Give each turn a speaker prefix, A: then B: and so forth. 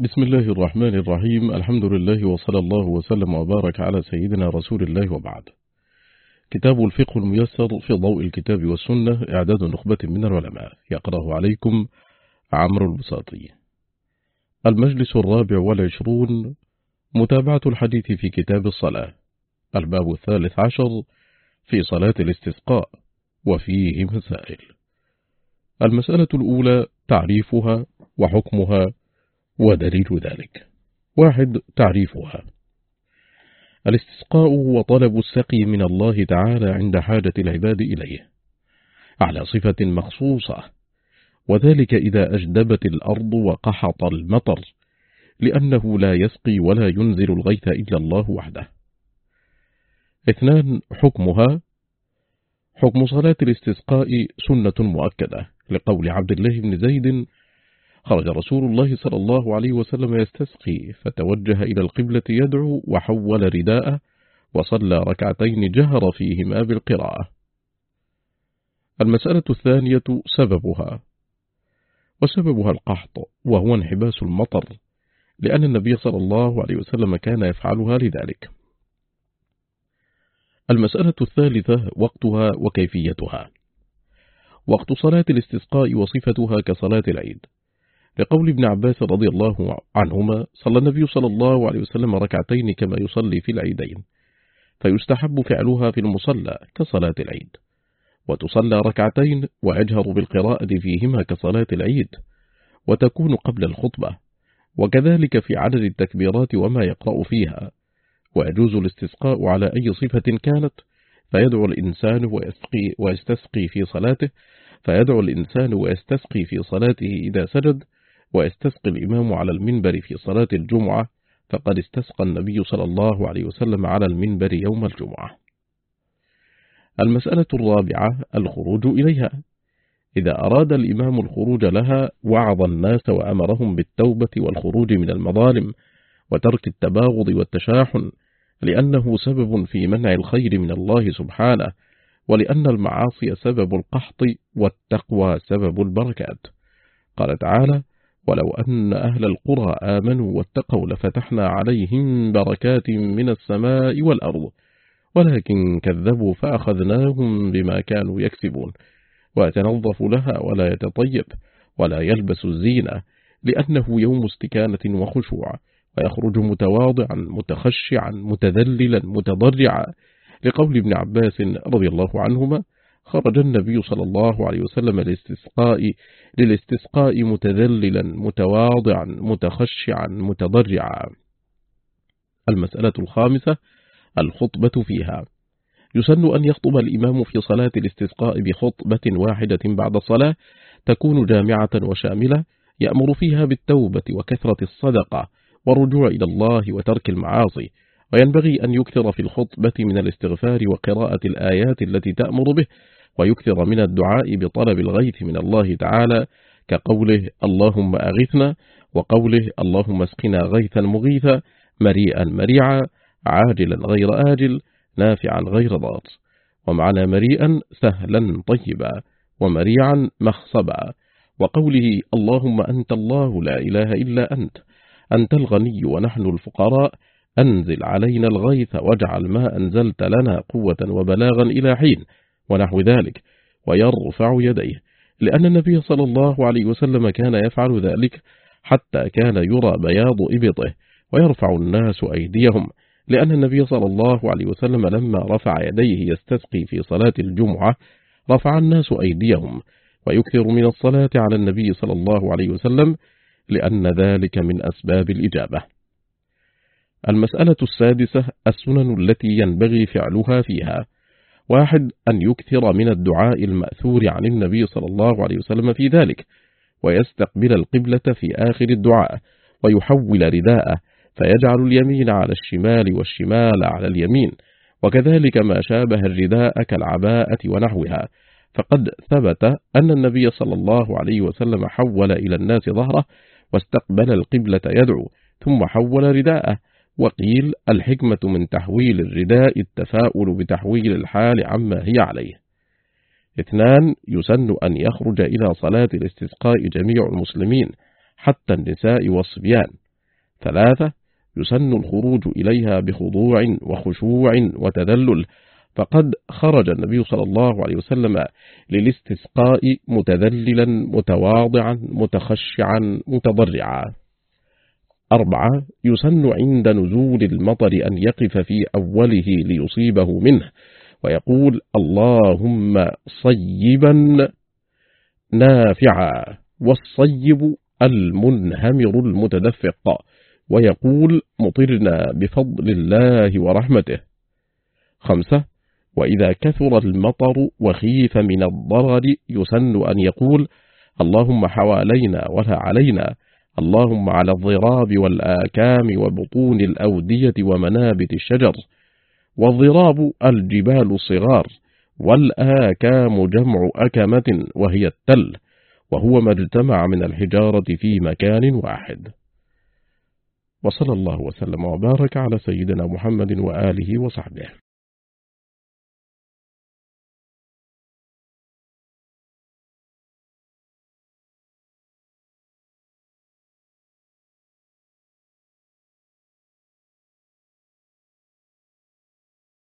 A: بسم الله الرحمن الرحيم. الحمد لله وصلى الله وسلم وبارك على سيدنا رسول الله وبعد. كتاب الفقه الميسر في ضوء الكتاب والسنة إعداد نخبة من العلماء. يقرأه عليكم عمرو البساطي. المجلس الرابع والعشرون متابعة الحديث في كتاب الصلاة. الباب الثالث عشر في صلاة الاستسقاء وفيه مسائل. المسألة الأولى تعريفها وحكمها ودليل ذلك. واحد تعريفها. الاستسقاء هو طلب السقي من الله تعالى عند حاجة العباد إليه على صفة مخصوصة. وذلك إذا أجدبت الأرض وقحط المطر لأنه لا يسقي ولا ينزل الغيث إلا الله وحده. اثنان حكمها. حكم صلاة الاستسقاء سنة مؤكدة لقول عبد الله بن زيد خرج رسول الله صلى الله عليه وسلم يستسقي فتوجه إلى القبلة يدعو وحول رداءه وصلى ركعتين جهر فيهما بالقراءة. المسألة الثانية سببها. وسببها القحط وهو انحباس المطر لأن النبي صلى الله عليه وسلم كان يفعلها لذلك. المسألة الثالثة وقتها وكيفيتها. وقت صلاة الاستسقاء وصفتها كصلاة العيد. لقول ابن عباس رضي الله عنهما صلى النبي صلى الله عليه وسلم ركعتين كما يصلي في العيدين فيستحب فعلها في المصلى كصلاة العيد وتصلى ركعتين ويجهر بالقراءة فيهما كصلاة العيد وتكون قبل الخطبة وكذلك في عدد التكبيرات وما يقرأ فيها ويجوز الاستسقاء على أي صفة كانت فيدعو الإنسان ويستسقي, ويستسقي في صلاته فيدعو الإنسان ويستسقي في صلاته إذا سجد ويستسقي الإمام على المنبر في صلاة الجمعة فقد استسقى النبي صلى الله عليه وسلم على المنبر يوم الجمعة. المسألة الرابعة الخروج إليها. إذا أراد الإمام الخروج لها وعظ الناس وأمرهم بالتوبة والخروج من المظالم وترك التباغض والتشاحن لأنه سبب في منع الخير من الله سبحانه ولأن المعاصي سبب القحط والتقوى سبب البركات. قال تعالى ولو أن أهل القرى آمنوا واتقوا لفتحنا عليهم بركات من السماء والأرض ولكن كذبوا فأخذناهم بما كانوا يكسبون. ويتنظف لها ولا يتطيب ولا يلبس الزينة لأنه يوم استكانة وخشوع ويخرج متواضعا متخشعا متذللا متضرعا. لقول ابن عباس رضي الله عنهما خرج النبي صلى الله عليه وسلم للاستسقاء للاستسقاء متذللا متواضعا متخشعا متضرعا. المسألة الخامسة الخطبة فيها. يسن أن يخطب الإمام في صلاة الاستسقاء بخطبة واحدة بعد الصلاة تكون جامعة وشاملة يأمر فيها بالتوبة وكثرة الصدقة والرجوع إلى الله وترك المعاصي. وينبغي أن يكثر في الخطبة من الاستغفار وقراءة الآيات التي تأمر به ويكثر من الدعاء بطلب الغيث من الله تعالى كقوله اللهم أغثنا وقوله اللهم اسقنا غيثا مغيثا مريئا مريعا عاجلا غير آجل نافعا غير ضار ومعنى مريئا سهلا طيبا ومريعا مخصبا وقوله اللهم أنت الله لا إله إلا أنت أنت الغني ونحن الفقراء أنزل علينا الغيث واجعل ما أنزلت لنا قوة وبلاغا إلى حين ونحو ذلك ويرفع يديه لأن النبي صلى الله عليه وسلم كان يفعل ذلك حتى كان يرى بياض إبطه ويرفع الناس أيديهم لأن النبي صلى الله عليه وسلم لما رفع يديه يستسقي في صلاة الجمعة رفع الناس أيديهم ويكثر من الصلاة على النبي صلى الله عليه وسلم لأن ذلك من أسباب الإجابة. المسألة السادسة السنن التي ينبغي فعلها فيها. واحد أن يكثر من الدعاء المأثور عن النبي صلى الله عليه وسلم في ذلك ويستقبل القبلة في آخر الدعاء ويحول رداءه فيجعل اليمين على الشمال والشمال على اليمين وكذلك ما شابه الرداء كالعباءة ونحوها. فقد ثبت أن النبي صلى الله عليه وسلم حول إلى الناس ظهره واستقبل القبلة يدعو ثم حول رداءه وقيل الحكمة من تحويل الرداء التفاؤل بتحويل الحال عما هي عليه. اثنان يسن أن يخرج إلى صلاة الاستسقاء جميع المسلمين حتى النساء والصبيان. ثلاثة يسن الخروج إليها بخضوع وخشوع وتذلل. فقد خرج النبي صلى الله عليه وسلم للاستسقاء متذللا متواضعا متخشعا متضرعا. أربعة يسن عند نزول المطر أن يقف في أوله ليصيبه منه ويقول اللهم صيبا نافعا والصيب المنهمر المتدفق ويقول مطرنا بفضل الله ورحمته. خمسة وإذا كثر المطر وخيف من الضرر يسن أن يقول اللهم حوالينا ولا علينا اللهم على الضراب والآكام وبطون الأودية ومنابت الشجر والضراب الجبال الصغار والآكام جمع أكمة وهي التل وهو ما اجتمع من الحجارة في مكان واحد. وصلى الله وسلم وبارك على سيدنا محمد وآله وصحبه.